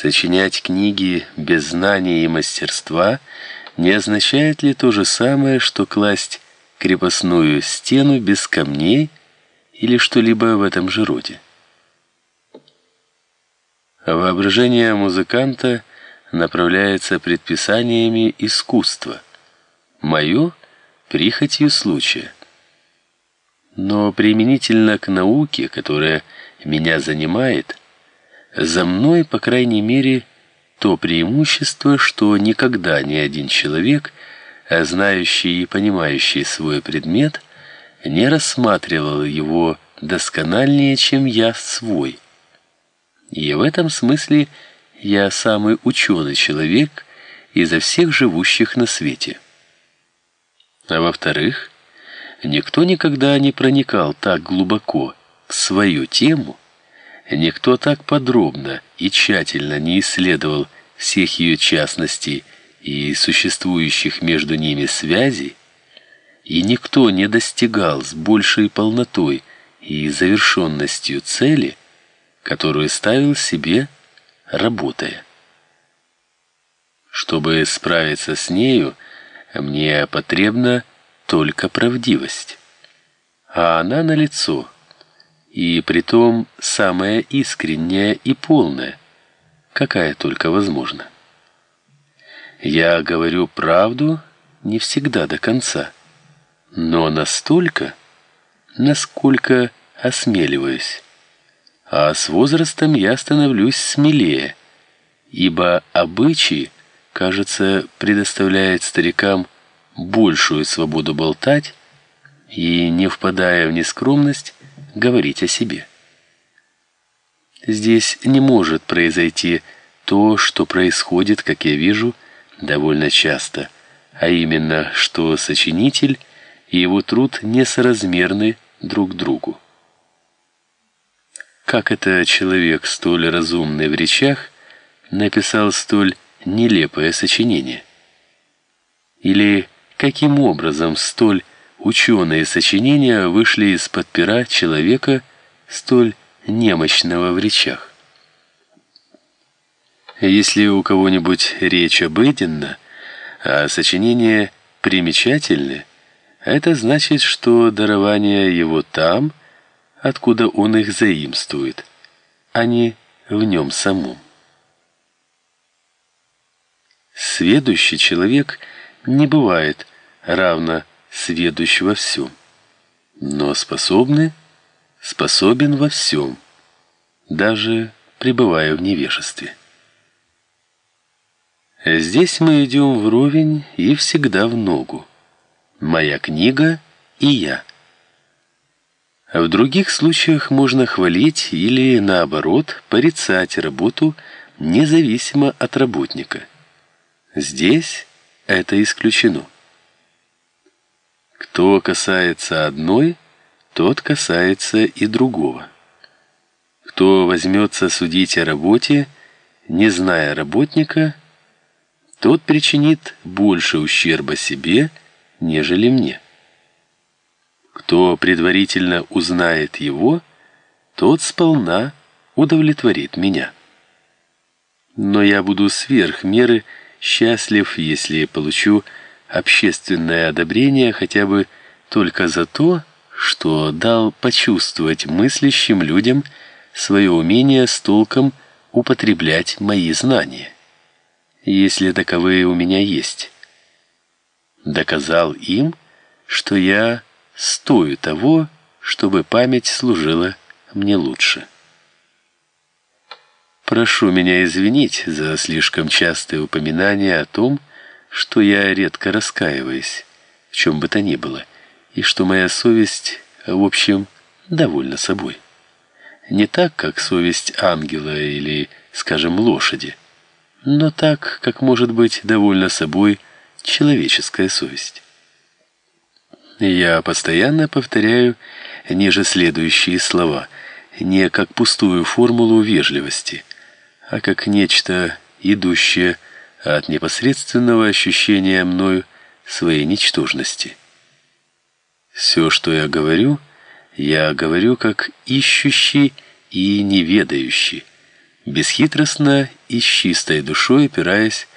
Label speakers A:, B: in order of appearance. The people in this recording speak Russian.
A: Сочинять книги без знания и мастерства не означает ли то же самое, что класть крепостную стену без камней или что-либо в этом же роде? Воображение музыканта направляется предписаниями искусства, мое — прихотью случая. Но применительно к науке, которая меня занимает, за мной, по крайней мере, то преимущество, что никогда ни один человек, знающий и понимающий свой предмет, не рассматривал его доскональнее, чем я свой. И в этом смысле я самый ученый человек изо всех живущих на свете. А во-вторых, никто никогда не проникал так глубоко в свою тему, Никто так подробно и тщательно не исследовал всех ее частностей и существующих между ними связей, и никто не достигал с большей полнотой и завершенностью цели, которую ставил себе, работая. Чтобы справиться с нею, мне потребна только правдивость, а она налицо и притом самая искренняя и полная, какая только возможна. Я говорю правду не всегда до конца, но настолько, насколько осмеливаюсь. А с возрастом я становлюсь смелее, ибо обычай, кажется, предоставляет старикам большую свободу болтать и, не впадая в нескромность, говорить о себе. Здесь не может произойти то, что происходит, как я вижу, довольно часто, а именно, что сочинитель и его труд несоразмерны друг другу. Как это человек столь разумный в речах написал столь нелепое сочинение? Или каким образом столь ученые сочинения вышли из-под пера человека столь немощного в речах. Если у кого-нибудь речь обыденна, а сочинения примечательны, это значит, что дарование его там, откуда он их заимствует, а не в нем самом. Сведущий человек не бывает равно сведущ во всем, но способны, способен во всем, даже пребывая в невежестве. Здесь мы идем вровень и всегда в ногу. Моя книга и я. В других случаях можно хвалить или наоборот порицать работу независимо от работника. Здесь это исключено. Кто касается одной, тот касается и другого. Кто возьмется судить о работе, не зная работника, тот причинит больше ущерба себе, нежели мне. Кто предварительно узнает его, тот сполна удовлетворит меня. Но я буду сверх меры счастлив, если получу общественное одобрение хотя бы только за то, что дал почувствовать мыслящим людям свое умение с толком употреблять мои знания, если таковые у меня есть. Доказал им, что я стою того, чтобы память служила мне лучше. Прошу меня извинить за слишком частые упоминания о том, что я редко раскаиваюсь в чем бы то ни было, и что моя совесть, в общем, довольна собой. Не так, как совесть ангела или, скажем, лошади, но так, как может быть довольна собой человеческая совесть. Я постоянно повторяю ниже следующие слова, не как пустую формулу вежливости, а как нечто идущее от непосредственного ощущения мною своей ничтожности. Все, что я говорю, я говорю как ищущий и неведающий, бесхитростно и с чистой душой опираясь